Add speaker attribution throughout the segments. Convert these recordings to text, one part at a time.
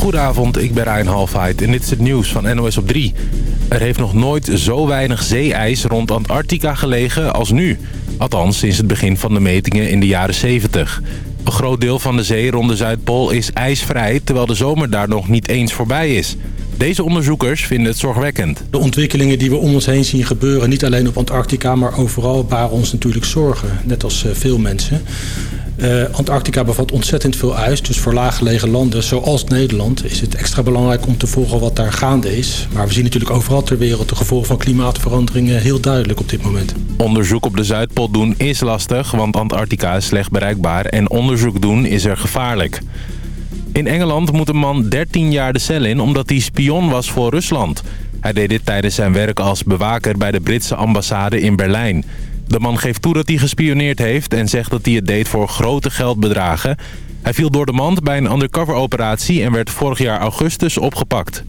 Speaker 1: Goedenavond, ik ben Ryan Halfheid en dit is het nieuws van NOS op 3. Er heeft nog nooit zo weinig zeeijs rond Antarctica gelegen als nu. Althans, sinds het begin van de metingen in de jaren 70. Een groot deel van de zee rond de Zuidpool is ijsvrij... terwijl de zomer daar nog niet eens voorbij is. Deze onderzoekers vinden het zorgwekkend.
Speaker 2: De ontwikkelingen die we om ons heen zien gebeuren... niet alleen op Antarctica, maar overal baren ons natuurlijk zorgen. Net als eh, veel mensen. Uh, Antarctica bevat ontzettend veel ijs. Dus voor laaggelegen landen zoals Nederland is het extra belangrijk om te volgen wat daar gaande is. Maar we zien natuurlijk overal ter wereld de gevolgen van klimaatveranderingen heel duidelijk op dit moment.
Speaker 1: Onderzoek op de Zuidpool doen is lastig, want Antarctica is slecht bereikbaar en onderzoek doen is er gevaarlijk. In Engeland moet een man 13 jaar de cel in omdat hij spion was voor Rusland. Hij deed dit tijdens zijn werk als bewaker bij de Britse ambassade in Berlijn. De man geeft toe dat hij gespioneerd heeft en zegt dat hij het deed voor grote geldbedragen. Hij viel door de mand bij een undercover-operatie en werd vorig jaar augustus opgepakt.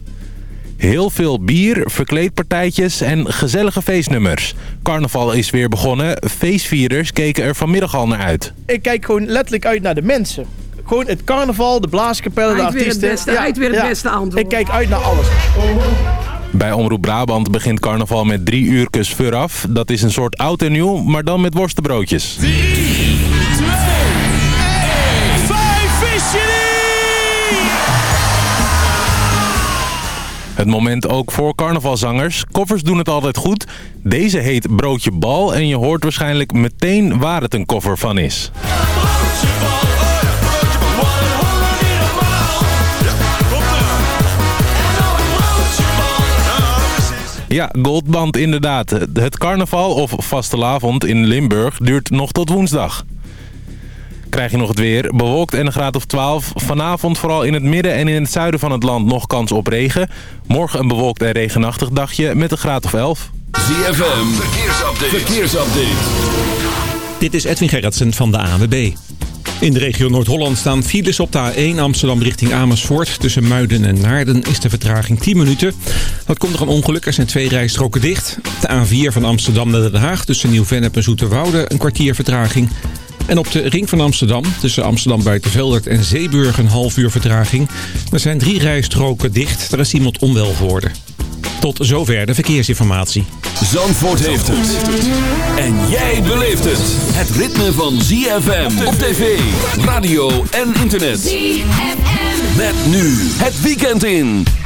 Speaker 1: Heel veel bier, verkleedpartijtjes en gezellige feestnummers. Carnaval is weer begonnen. Feestvierers keken er vanmiddag al naar uit.
Speaker 3: Ik kijk gewoon letterlijk uit naar de mensen. Gewoon het carnaval, de blaaskapellen, de artiesten.
Speaker 4: Weer het beste, ja, weer het beste antwoord.
Speaker 3: Ik kijk uit naar alles.
Speaker 1: Bij Omroep Brabant begint carnaval met drie uurtjes vooraf. Dat is een soort oud en nieuw, maar dan met worstenbroodjes. 3, 2, 1, 5, Het moment ook voor carnavalzangers. Koffers doen het altijd goed. Deze heet Broodje Bal en je hoort waarschijnlijk meteen waar het een koffer van is. Ja, Goldband inderdaad. Het carnaval of vastelavond in Limburg duurt nog tot woensdag. Krijg je nog het weer. Bewolkt en een graad of 12. Vanavond vooral in het midden en in het zuiden van het land nog kans op regen. Morgen een bewolkt en regenachtig dagje met een graad of 11.
Speaker 5: ZFM, verkeersupdate. verkeersupdate.
Speaker 6: Dit is Edwin Gerritsen van de AWB. In de regio Noord-Holland staan files op de A1 Amsterdam richting Amersfoort. Tussen Muiden en Naarden is de vertraging 10 minuten. Dat komt door een ongeluk. Er zijn twee rijstroken dicht. De A4 van Amsterdam naar Den Haag tussen Nieuw-Vennep en Zoeterwoude een kwartier vertraging. En op de ring van Amsterdam tussen Amsterdam Buitenveldert en Zeeburg een half uur vertraging. Er zijn drie rijstroken dicht. Er is iemand onwel geworden. Tot zover de verkeersinformatie.
Speaker 5: Zandvoort heeft het. En jij beleeft het. Het ritme van ZFM op tv, radio en internet. ZFM. Met nu het weekend in.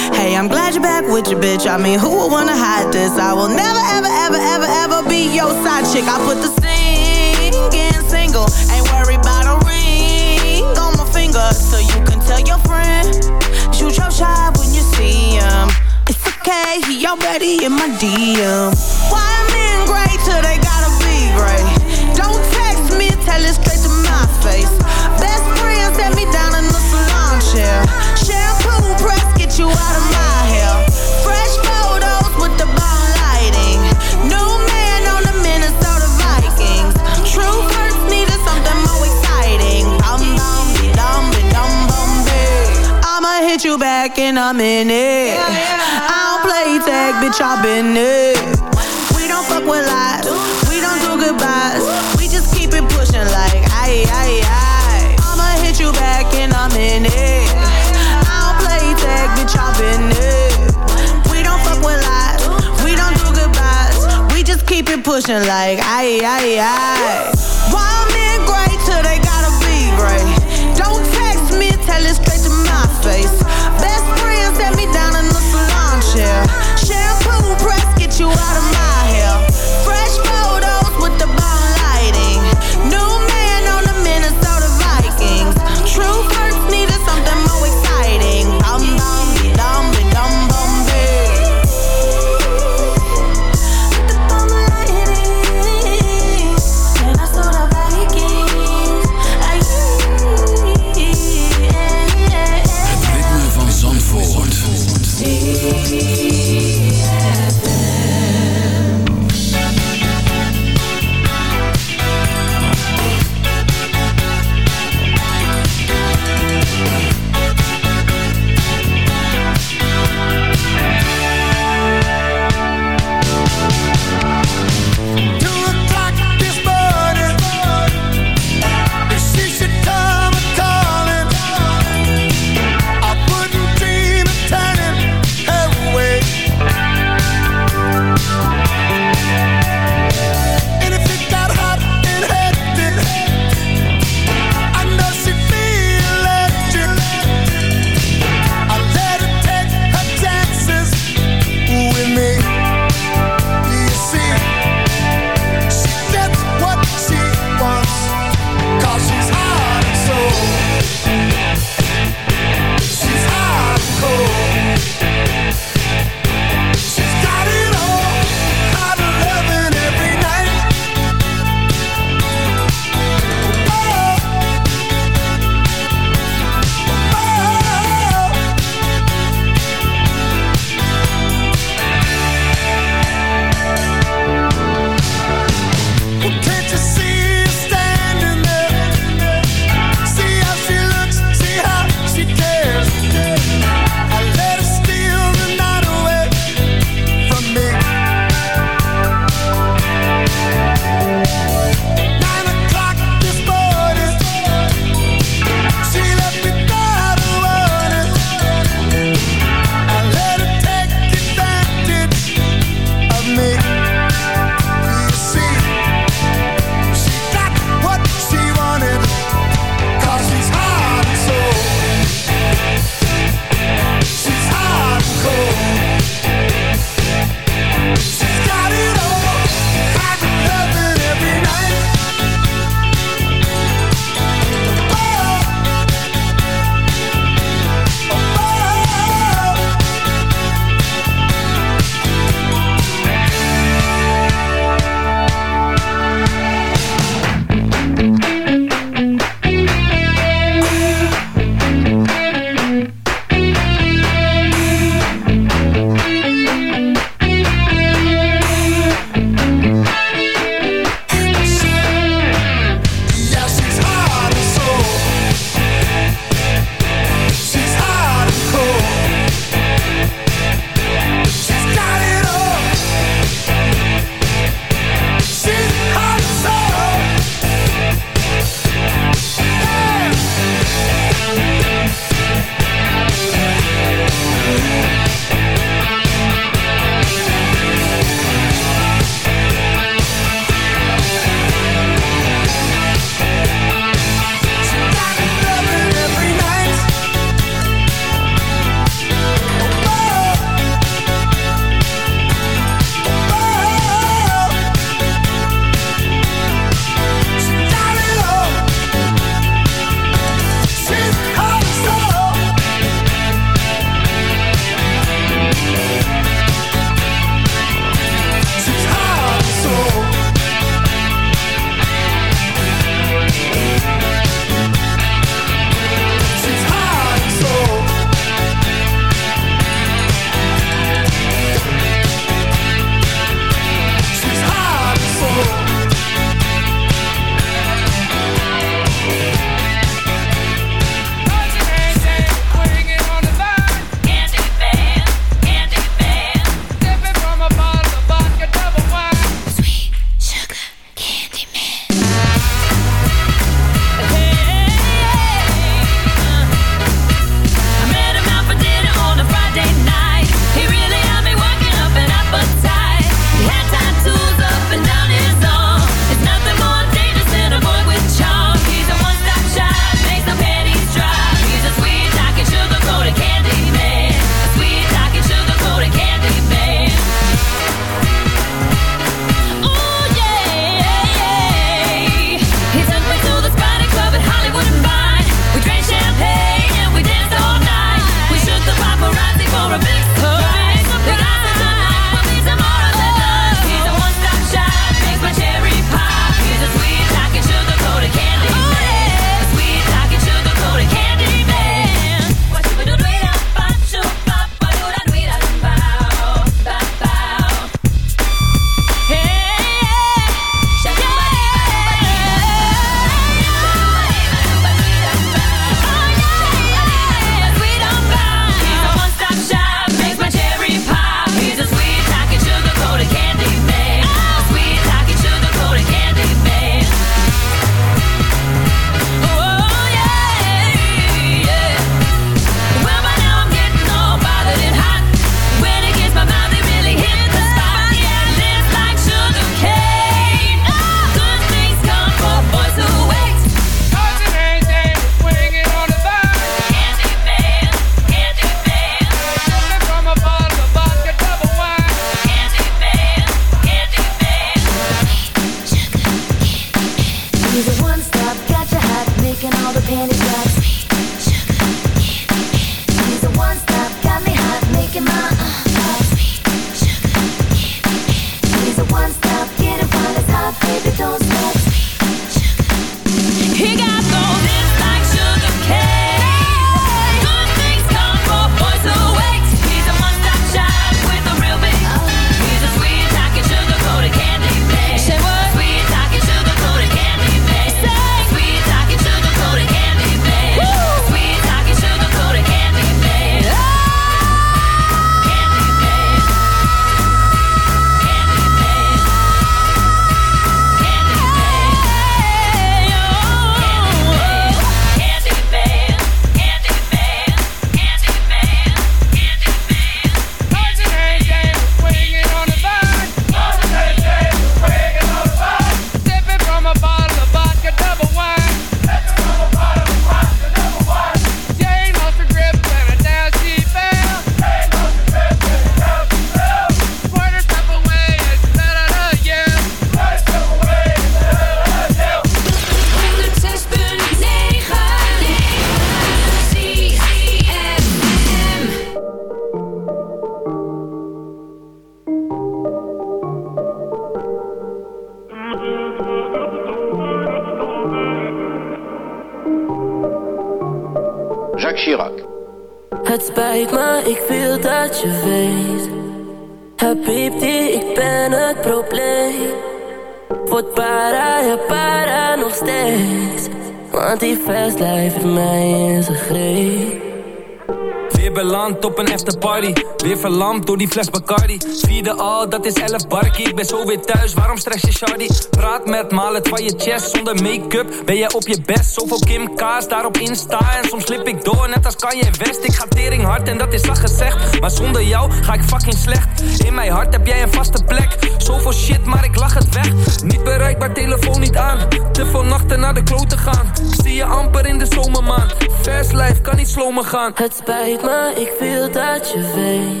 Speaker 7: Verlamd door die fles Bacardi. Vierde al, dat is 11 barkie. Ik ben zo weer thuis, waarom stress je shardy? Praat met me, het van je chest Zonder make-up. Ben jij op je best? Zoveel Kim K's daarop Insta. En soms slip ik door, net als kan je West. Ik ga tering hard en dat is al gezegd. Maar zonder jou ga ik fucking slecht. In mijn hart heb jij een vaste plek. Zoveel shit, maar ik lach het weg. Niet bereikbaar, telefoon niet aan. Te veel nachten naar de klote gaan. Zie je amper in de zomermaan. Fast life, kan niet slomen gaan.
Speaker 8: Het spijt me, ik wil dat je weet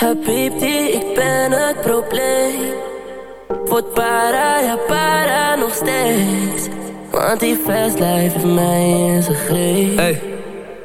Speaker 8: Habibti, ik ben het probleem. Word para, ja para nog steeds. Want die fast life heeft mij in zijn greep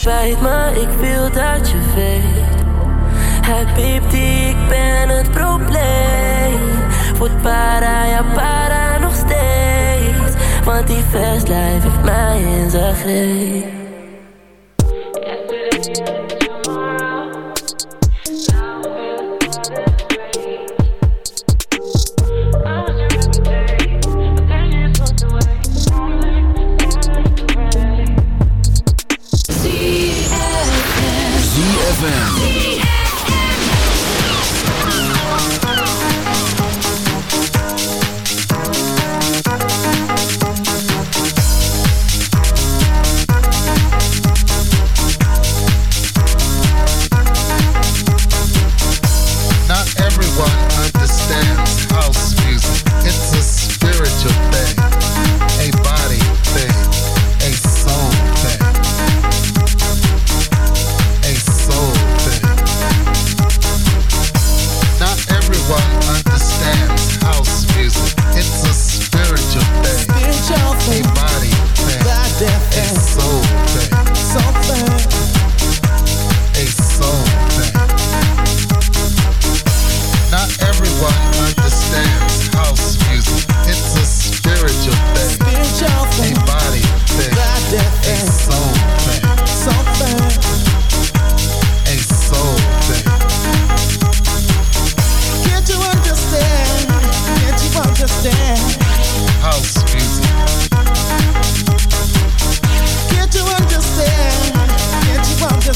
Speaker 8: spijt me, ik wil dat je weet Habibti, ik ben het probleem. Voet para, ja para nog steeds. Want die fast life heeft mij in zijn greep.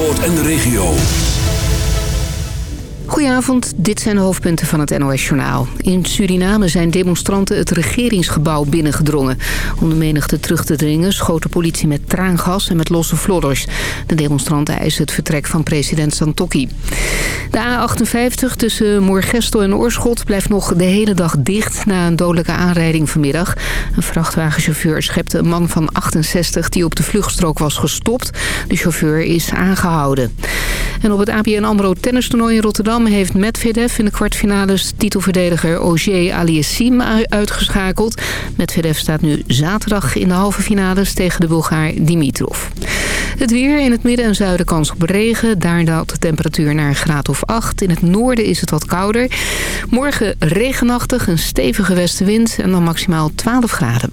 Speaker 5: En de regio.
Speaker 9: Goedenavond, dit zijn de hoofdpunten van het NOS-journaal. In Suriname zijn demonstranten het regeringsgebouw binnengedrongen. Om de menigte terug te dringen schoot de politie met traangas en met losse vlodders. De demonstranten eisen het vertrek van president Santokki. De A58 tussen Moorgestel en Oorschot blijft nog de hele dag dicht... na een dodelijke aanrijding vanmiddag. Een vrachtwagenchauffeur schepte een man van 68 die op de vluchtstrook was gestopt. De chauffeur is aangehouden. En op het ABN AMRO tennistoernooi in Rotterdam heeft Medvedev in de kwartfinales titelverdediger Ogier Aliassim uitgeschakeld. Medvedev staat nu zaterdag in de halve finales tegen de Bulgaar Dimitrov. Het weer in het midden en zuiden kans op regen. Daar daalt de temperatuur naar een graad of 8. In het noorden is het wat kouder. Morgen regenachtig, een stevige westenwind en dan maximaal 12 graden.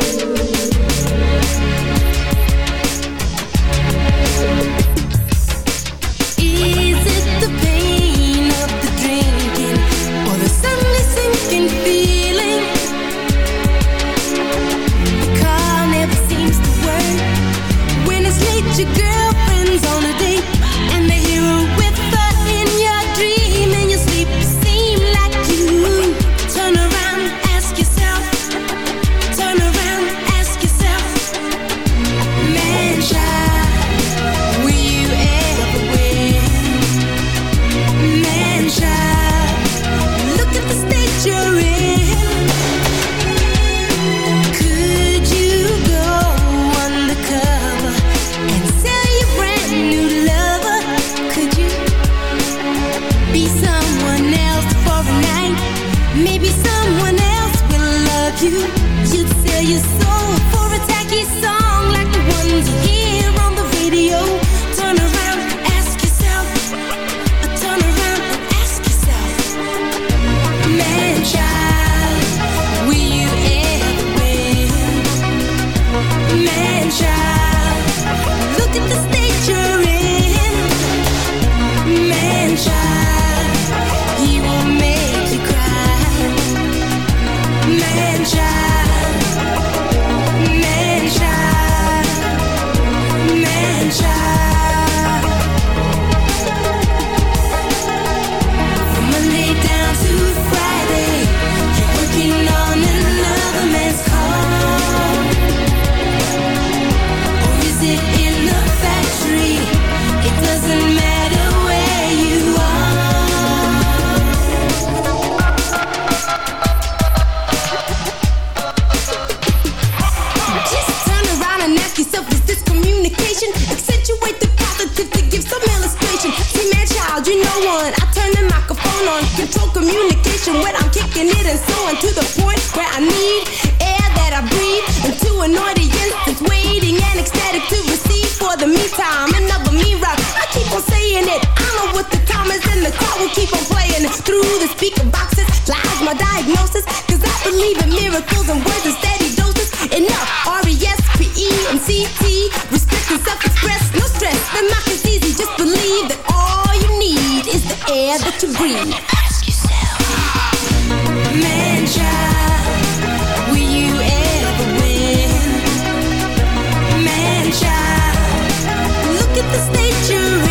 Speaker 10: it. I
Speaker 11: know what the time and the crowd will keep on playing. Through the speaker boxes lies my diagnosis. Cause I believe in miracles and words and steady doses. Enough. R-E-S-P-E-M-C-T. Respect and self-express. No stress. The mock is easy. Just believe that all you need is the air that you breathe. Ask yourself. Man, child. Will you ever win? Man, child. Look at the state you're in.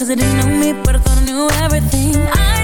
Speaker 11: Cause I didn't know me, but I thought I knew everything. I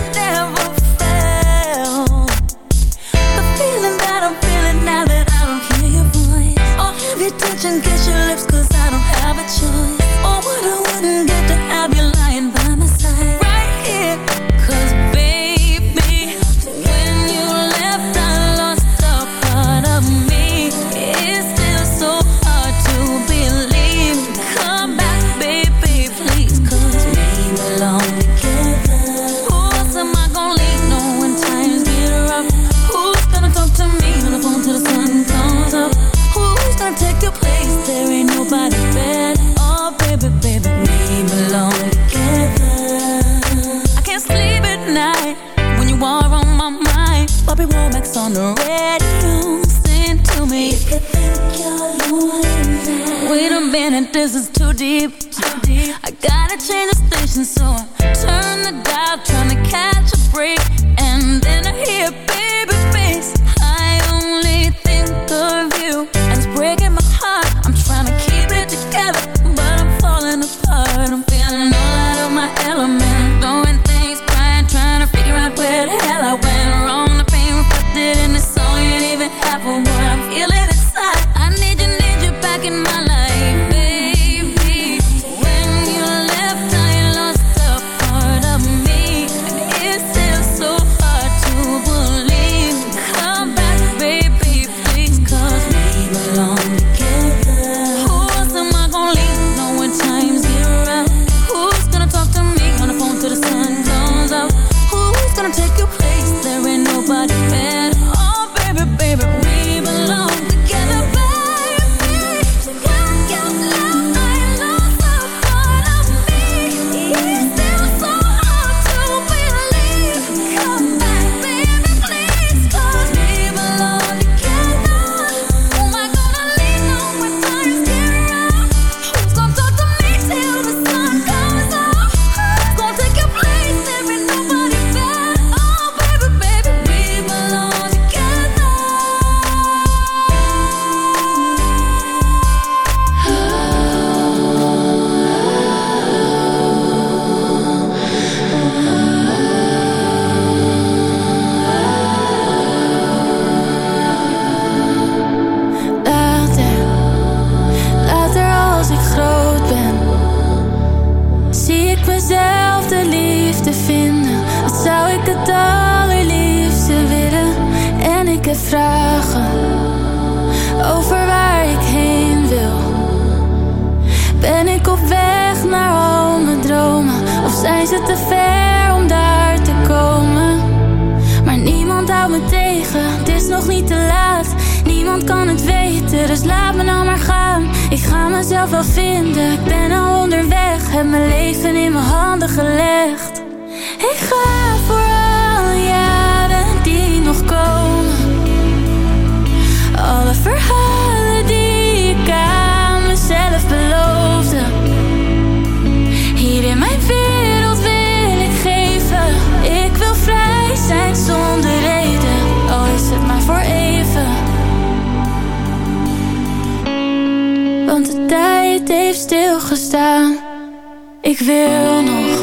Speaker 12: ik
Speaker 11: wil nog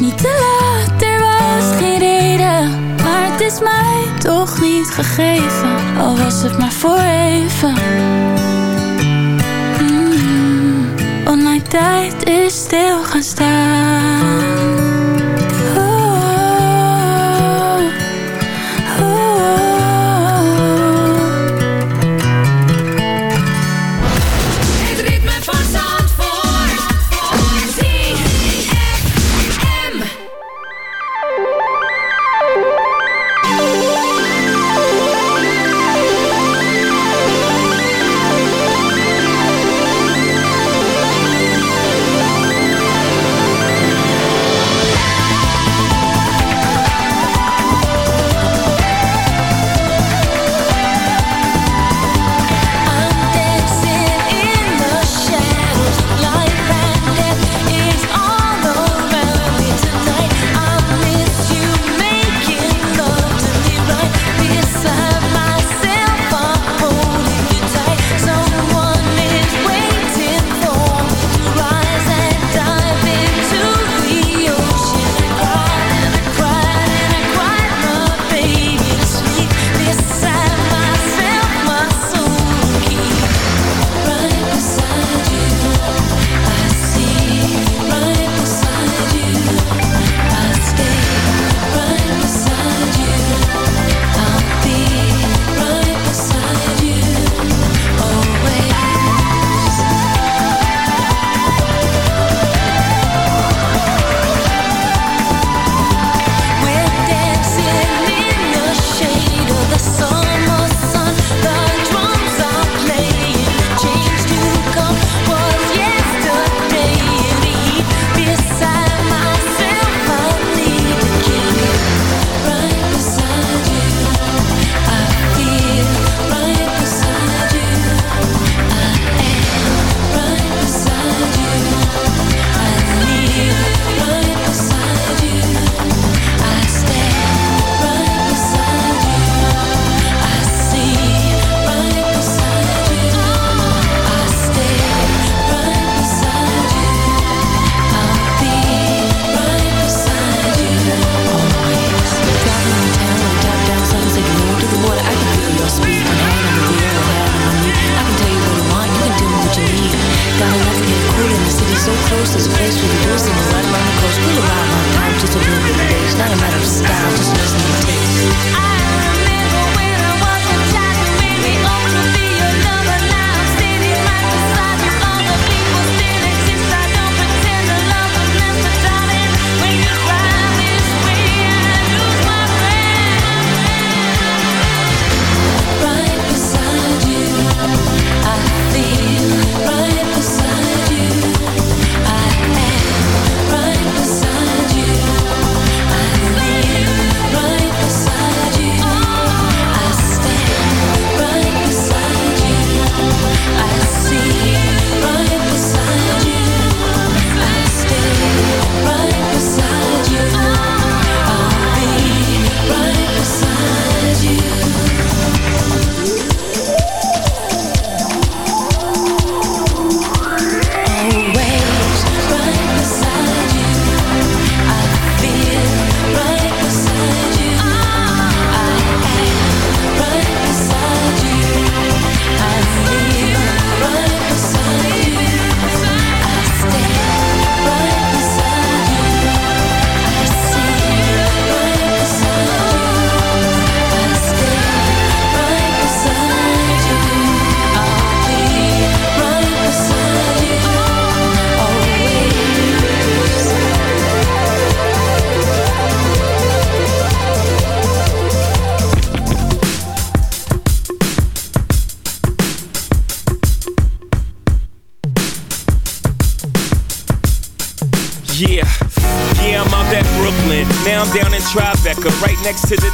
Speaker 11: niet te laat, er was geen reden. Maar het is mij toch niet gegeven, al was het maar voor even. Mm tijd is stil gaan staan.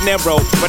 Speaker 13: Narrow.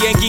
Speaker 13: Yankee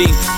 Speaker 13: is blinding.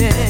Speaker 13: Yeah.